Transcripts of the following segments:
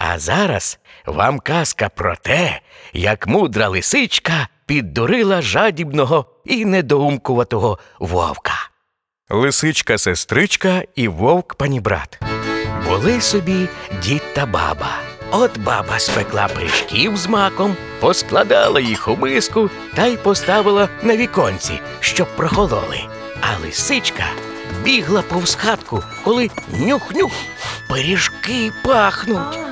А зараз вам казка про те, як мудра лисичка піддурила жадібного і недоумкуватого вовка. Лисичка сестричка і вовк панібрат. Були собі дід та баба. От баба спекла пиріжків з маком, поскладала їх у миску та й поставила на віконці, щоб прохололи. А лисичка бігла повз хатку, коли нюх-нюх, пиріжки пахнуть.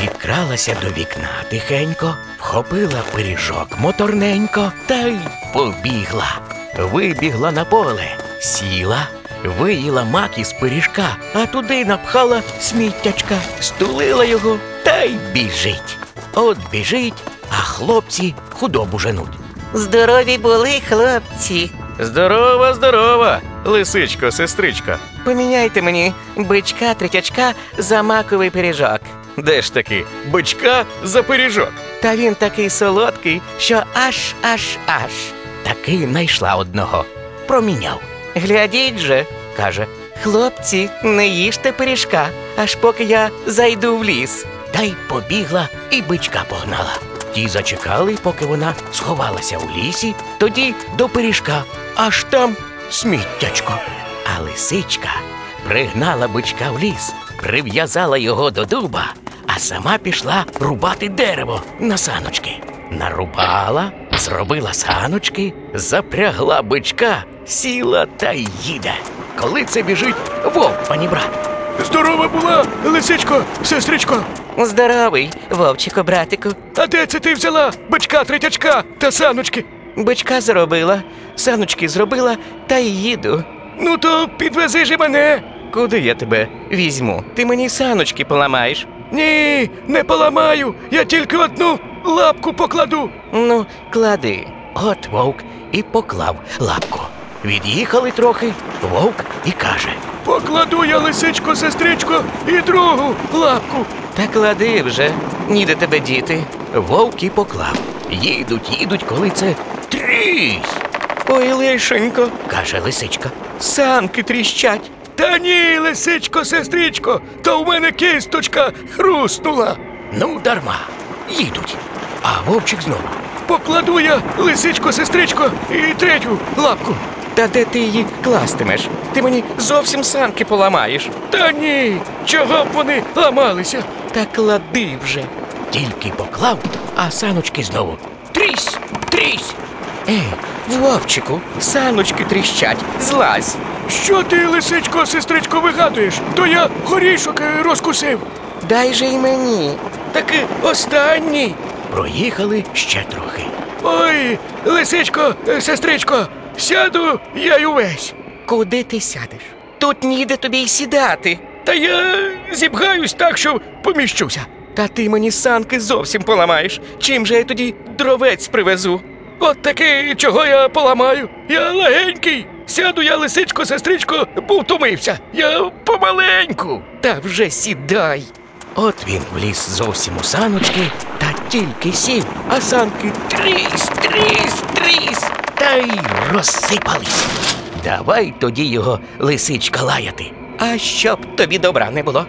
Підкралася до вікна тихенько, вхопила пиріжок моторненько та й побігла. Вибігла на поле, сіла, виїла мак із пиріжка, а туди напхала сміттячка, стулила його та й біжить. От біжить, а хлопці худобу женуть. Здорові були хлопці. Здорова, здорова, лисичко, сестричко. Поміняйте мені бичка третячка за маковий пиріжок. Де ж таки бичка за пиріжок? Та він такий солодкий, що аж аж аж. Таки знайшла одного. Проміняв. Глядіть же, каже, хлопці, не їжте пиріжка, аж поки я зайду в ліс. Та й побігла і бичка погнала. Ті зачекали, поки вона сховалася у лісі, тоді до пиріжка, аж там сміттячко. А лисичка пригнала бичка в ліс, прив'язала його до дуба, а сама пішла рубати дерево на саночки. Нарубала, зробила саночки, запрягла бичка, сіла та їде. Коли це біжить вовк, пані брат. Здорова була, лисичко, сестричко. Здоровий, вовчику, братику. А де це ти взяла бичка, третячка та саночки? Бичка зробила, саночки зробила та й їду. Ну то підвези же мене. Куди я тебе візьму? Ти мені саночки поламаєш. Ні, не поламаю. Я тільки одну лапку покладу. Ну, клади. От вовк і поклав лапку. Від'їхали трохи, вовк і каже: Покладу я лисичко, сестричко, і другу лапку. Та клади вже, ніде тебе діти. Вовк і поклав. Їдуть, їдуть, коли це трісь, Ой, лишенько, каже лисичка. санки тріщать. Та ні, лисичко, сестричко, то в мене кісточка хрустнула. Ну, дарма. Їдуть. А вовчик знову. Покладу я лисичко, сестричко, і третю лапку. Та де ти її кластимеш? Ти мені зовсім санки поламаєш. Та ні, чого б вони ламалися? Та клади вже. Тільки поклав, а саночки знову. Трісь, трісь. Ей, вовчику, саночки тріщать, злазь. Що ти, лисичко, сестричко, вигадуєш? То я горішок е, розкусив. Дай же й мені. Таки останній. Проїхали ще трохи. Ой, лисичко, е, сестричко, сяду я й увесь. Куди ти сядеш? Тут ніде тобі й сідати. Та я зібгаюсь так, що поміщуся. Та ти мені санки зовсім поламаєш. Чим же я тоді дровець привезу? От таки, чого я поламаю? Я легенький. Сяду я, лисичко, сестричко, бо втомився. Я помаленьку. Та вже сідай. От він вліз зовсім у саночки та тільки сів, а санки трісь, трісь, трісь, та й розсипались. Давай тоді його лисичка лаяти. А щоб тобі добра не було.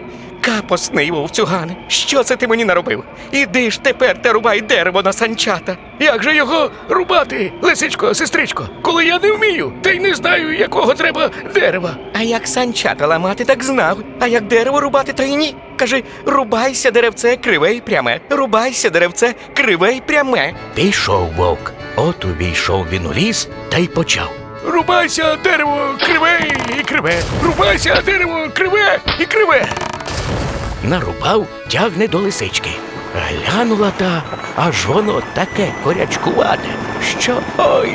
Капосний вовцюгане, що це ти мені наробив? Іди ж тепер та рубай дерево на санчата. Як же його рубати, лисичко, сестричко, коли я не вмію, та й не знаю, якого треба дерева. А як санчата ламати, так знав. А як дерево рубати, то й ні. Кажи, рубайся деревце криве й пряме. Рубайся деревце криве й пряме. Пішов вовк. От увійшов він у ліс та й почав. Рубайся дерево криве і криве. Рубайся дерево криве і криве. Нарубав, тягне до лисички. Глянула та, аж воно таке корячкувате, що ой.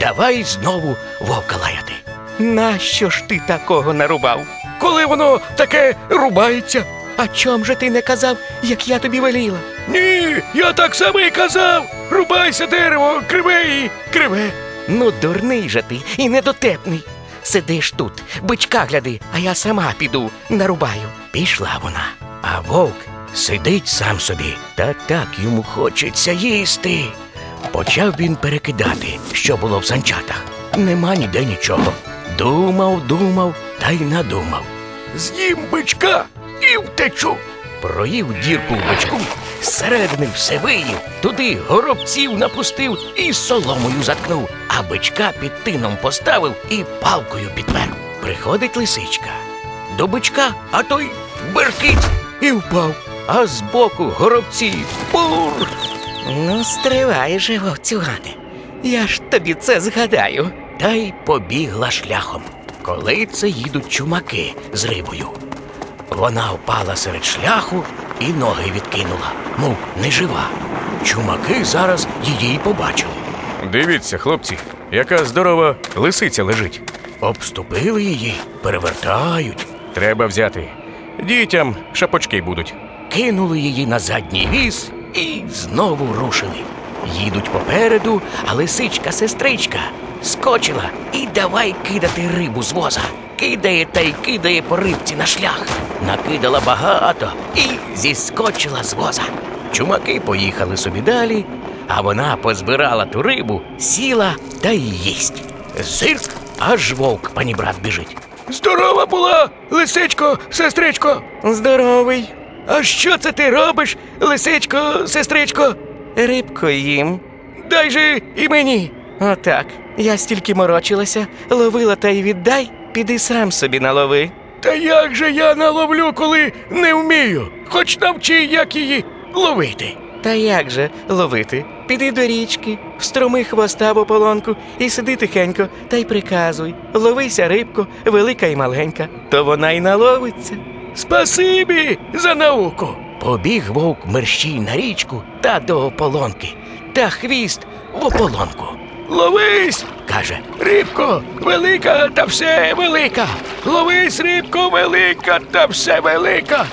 Давай знову вовка лаяти. Нащо ж ти такого нарубав? Коли воно таке рубається. А чом же ти не казав, як я тобі веліла? Ні, я так само і казав. Рубайся дерево криве і криве. Ну, дурний же ти і недотепний. Сидиш тут, бичка гляди, а я сама піду, нарубаю. Пішла вона, а вовк сидить сам собі, та так йому хочеться їсти. Почав він перекидати, що було в санчатах. Нема ніде нічого. Думав, думав та й надумав. З'їм бичка і втечу. проїв дірку в бичку, зсередини все виїв, туди горобців напустив і соломою заткнув, а бичка під тином поставив і палкою підпер. Приходить лисичка. До бичка, а той беркить і впав. А збоку горобці бур. Ну, стривай же, вовцюгане. Я ж тобі це згадаю. Та й побігла шляхом. Коли це їдуть чумаки з рибою. Вона впала серед шляху і ноги відкинула, мов не жива. Чумаки зараз її й побачили. Дивіться, хлопці, яка здорова лисиця лежить. Обступили її, перевертають, Треба взяти. Дітям шапочки будуть. кинули її на задній віз і знову рушили. Їдуть попереду, а лисичка сестричка скочила і давай кидати рибу з воза. Кидає та й кидає по рибці на шлях. Накидала багато і зіскочила з воза. Чумаки поїхали собі далі, а вона позбирала ту рибу, сіла та й їсть. Зирк, аж вовк панібрат біжить. Здорова була, лисичко, сестричко. Здоровий. А що це ти робиш, лисичко, сестричко? Рибку їм. Дай же і мені. Отак. Я стільки морочилася, ловила та й віддай, піди сам собі налови. Та як же я наловлю, коли не вмію? Хоч навчи, як її ловити. Та як же ловити? Піди до річки, встроми хвоста в ополонку і сиди тихенько та й приказуй. Ловися рибко, велика й маленька, то вона й наловиться. Спасибі за науку. Побіг вовк мерщій на річку та до ополонки, та хвіст в ополонку. Ловись, Каже, рибко, велика та все велика. Ловись, рибко, велика та все велика.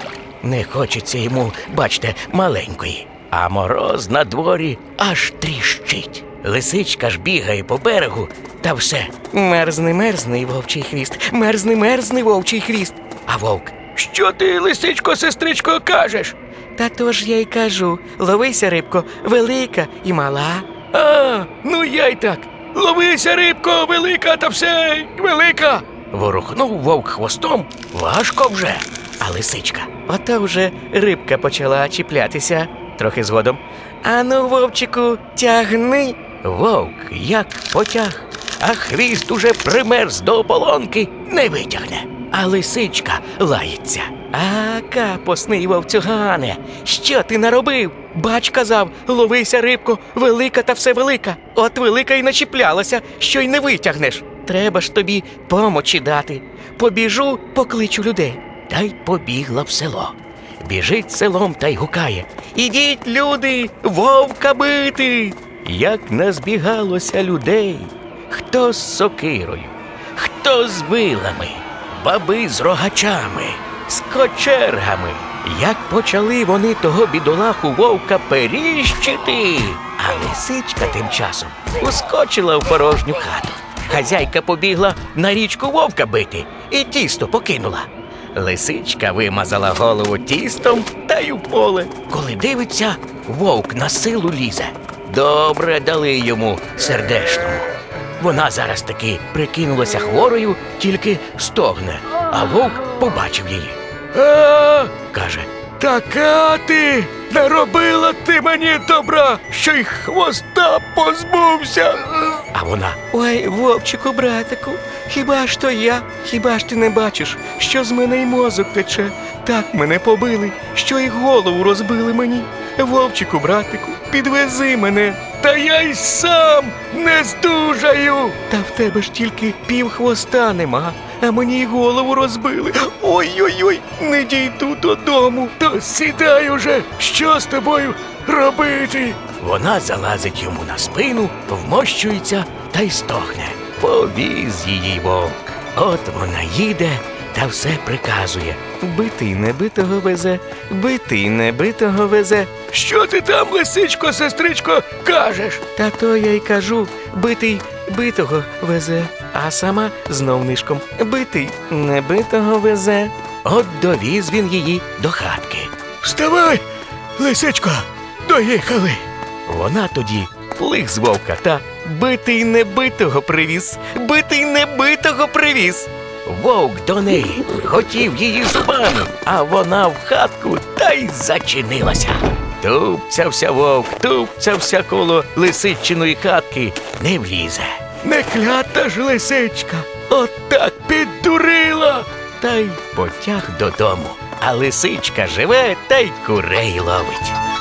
не хочеться йому, бачте, маленької. А мороз на дворі аж тріщить. Лисичка ж бігає по берегу, та все. Мерзни, мерзни, вовчий хвіст, мерзни, мерзни, вовчий хвіст. А вовк Що ти, лисичко, сестричко, кажеш? Та то ж я й кажу: ловися, рибко, велика і мала. А, ну я й так. Ловися, рибко, велика та все велика. ворухнув вовк хвостом, важко вже. А лисичка Ото вже рибка почала чіплятися трохи згодом. Ану, вовчику, тягни. Вовк як потяг, а хвіст уже примерз до ополонки, не витягне. А лисичка лається. А, капосний вовцюгане, що ти наробив? Бач казав, ловися, рибко, велика та все велика. От велика й начіплялася, що й не витягнеш. Треба ж тобі помочі дати. Побіжу, покличу людей. Та й побігла в село. Біжить селом та й гукає. Ідіть, люди, вовка бити. Як назбігалося людей, хто з сокирою, хто з вилами, баби з рогачами, з кочергами. Як почали вони того бідолаху вовка періщити, а лисичка тим часом ускочила в порожню хату. Хазяйка побігла на річку вовка бити і тісто покинула. Лисичка вимазала голову тістом та й у поле. Коли дивиться, вовк на силу лізе. Добре дали йому сердешному. Вона зараз таки прикинулася хворою, тільки стогне, а вовк побачив її. А, Каже: така ти наробила ти мені добра, що й хвоста позбувся. А вона Ой, вовчику, братику, хіба ж то я? Хіба ж ти не бачиш, що з мене й мозок тече? Так мене побили, що й голову розбили мені. Вовчику, братику, підвези мене. Та я й сам не здужаю. Та в тебе ж тільки пів хвоста нема, а мені й голову розбили. Ой-ой-ой, не дійду додому. То сідай уже, що з тобою робити? Вона залазить йому на спину, вмощується та й стогне. Повіз її вовк. От вона їде та все приказує. Битий небитого везе, битий небитого везе. Що ти там, лисичко, сестричко, кажеш? Та то я й кажу, битий битого везе, а сама знов нишком битий небитого везе. От довіз він її до хатки. Вставай, лисичко, доїхали. Вона тоді Плих з вовка та битий небитого привіз, битий небитого привіз. Вовк до неї хотів її зубами, а вона в хатку та й зачинилася. Тупцявся вовк, тупцявся коло лисичиної хатки, не влізе. Не клята ж лисичка, отак піддурила. Та й потяг додому. А лисичка живе та й курей ловить.